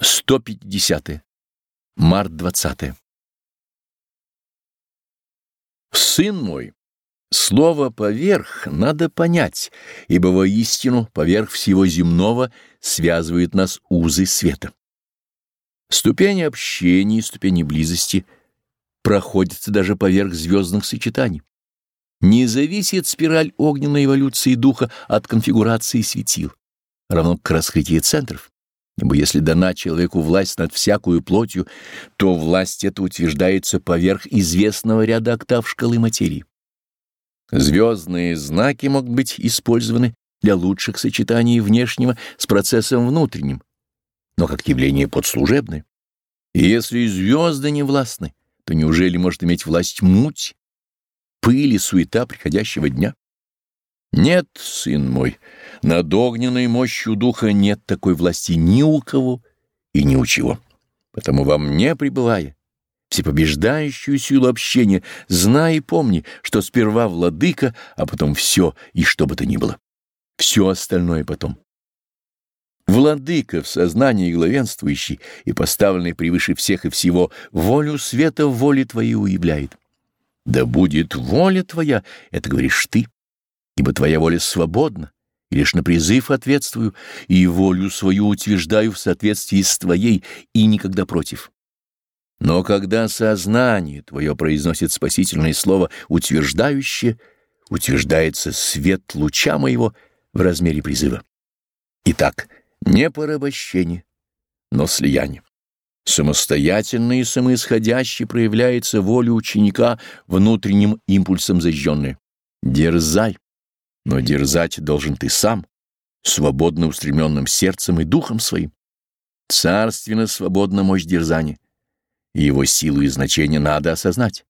150. Март 20. Сын мой, слово «поверх» надо понять, ибо воистину поверх всего земного связывают нас узы света. Ступени общения и ступени близости проходятся даже поверх звездных сочетаний. Не зависит спираль огненной эволюции духа от конфигурации светил, равно как раскрытие центров. Ибо если дана человеку власть над всякую плотью, то власть эта утверждается поверх известного ряда октав шкалы материи. Звездные знаки могут быть использованы для лучших сочетаний внешнего с процессом внутренним, но как явление подслужебное. И если звезды не властны, то неужели может иметь власть муть, пыль и суета приходящего дня? Нет, сын мой, над огненной мощью духа нет такой власти ни у кого и ни у чего. Потому вам не пребывая, всепобеждающую силу общения, знай и помни, что сперва владыка, а потом все и что бы то ни было. Все остальное потом. Владыка в сознании главенствующий и поставленный превыше всех и всего волю света в воле твоей уявляет. Да будет воля твоя, это говоришь ты ибо твоя воля свободна, и лишь на призыв ответствую, и волю свою утверждаю в соответствии с твоей, и никогда против. Но когда сознание твое произносит спасительное слово утверждающее, утверждается свет луча моего в размере призыва. Итак, не порабощение, но слияние. Самостоятельно и самоисходяще проявляется воля ученика внутренним импульсом зажженная. Дерзай, но дерзать должен ты сам, свободно устремленным сердцем и духом своим. Царственно свободна мощь дерзания, и его силу и значение надо осознать.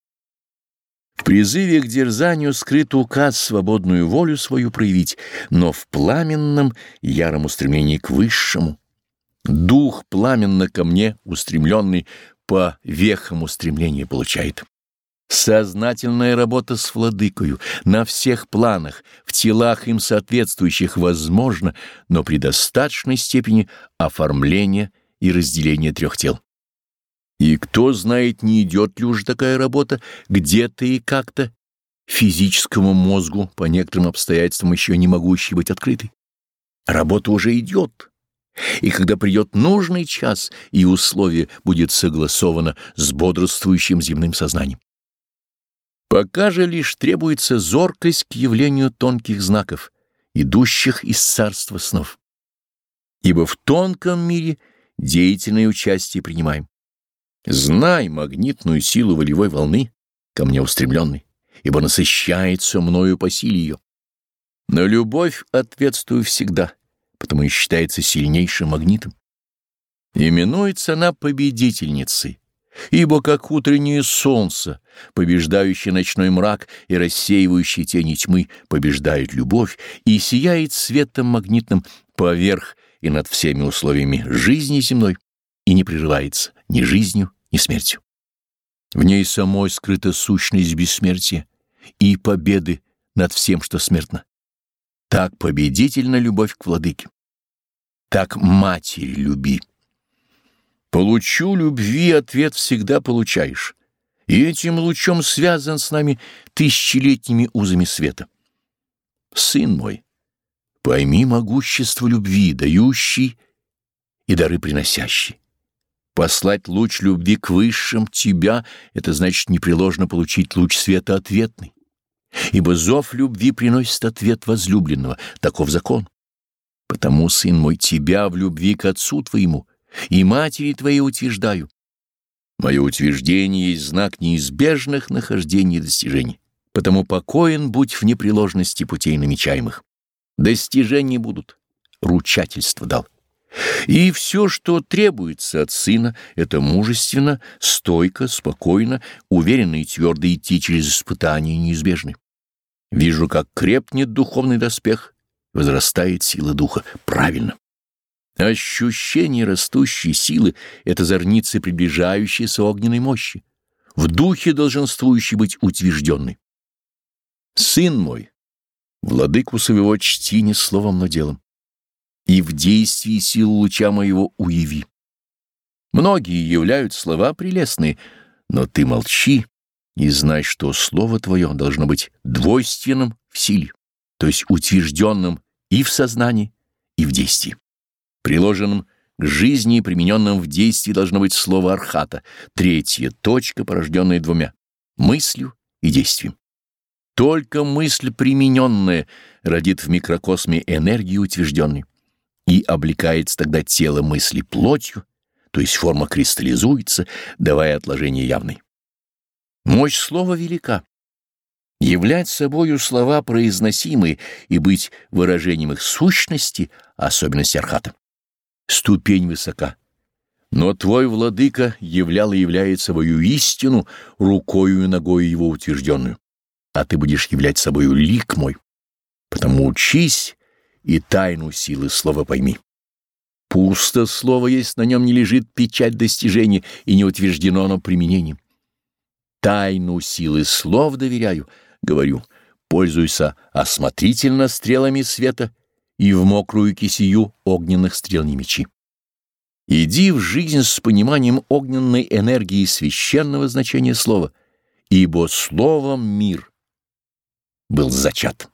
В призыве к дерзанию скрыт указ свободную волю свою проявить, но в пламенном яром устремлении к высшему. Дух пламенно ко мне устремленный по вехам устремления получает. Сознательная работа с владыкою на всех планах, в телах им соответствующих возможно, но при достаточной степени оформления и разделения трех тел. И кто знает, не идет ли уже такая работа где-то и как-то, физическому мозгу по некоторым обстоятельствам еще не могущей быть открытой. Работа уже идет. И когда придет нужный час, и условие будет согласовано с бодрствующим земным сознанием. Пока же лишь требуется зоркость к явлению тонких знаков, идущих из царства снов. Ибо в тонком мире деятельное участие принимаем. Знай магнитную силу волевой волны, ко мне устремленной, ибо насыщается мною по силе ее. На любовь ответствую всегда, потому и считается сильнейшим магнитом. Именуется она победительницей, Ибо как утреннее солнце, побеждающее ночной мрак и рассеивающее тени тьмы, побеждает любовь и сияет светом магнитным поверх и над всеми условиями жизни земной и не прерывается ни жизнью, ни смертью. В ней самой скрыта сущность бессмертия и победы над всем, что смертно. Так победительна любовь к владыке. Так матери люби. Получу любви ответ всегда получаешь, и этим лучом связан с нами тысячелетними узами света. Сын мой, пойми могущество любви, дающий и дары приносящий. Послать луч любви к высшим тебя — это значит непреложно получить луч света ответный. Ибо зов любви приносит ответ возлюбленного, таков закон. Потому, сын мой, тебя в любви к отцу твоему — и матери твоей утверждаю. Мое утверждение есть знак неизбежных нахождений и достижений, потому покоен будь в непреложности путей намечаемых. Достижения будут, ручательство дал. И все, что требуется от сына, это мужественно, стойко, спокойно, уверенно и твердо идти через испытания неизбежны. Вижу, как крепнет духовный доспех, возрастает сила духа. Правильно. Ощущение растущей силы — это зорницы приближающейся огненной мощи, в духе долженствующий быть утвержденный. Сын мой, владыку своего чти не словом, но делом, и в действии силу луча моего уяви. Многие являют слова прелестные, но ты молчи и знай, что слово твое должно быть двойственным в силе, то есть утвержденным и в сознании, и в действии. Приложенным к жизни и примененным в действии должно быть слово архата, третья точка, порожденная двумя — мыслью и действием. Только мысль примененная родит в микрокосме энергию утвержденной, и облекается тогда тело мысли плотью, то есть форма кристаллизуется, давая отложение явной. Мощь слова велика. Являть собою слова произносимые и быть выражением их сущности — особенность архата. Ступень высока. Но твой владыка являл и являет собою истину, рукою и ногою его утвержденную. А ты будешь являть собою лик мой. Потому учись и тайну силы слова пойми. Пусто слово есть, на нем не лежит печать достижения и не утверждено оно применением. Тайну силы слов доверяю, говорю, пользуйся осмотрительно стрелами света и в мокрую кисию огненных стрел не мечи. Иди в жизнь с пониманием огненной энергии священного значения слова, ибо словом мир был зачат.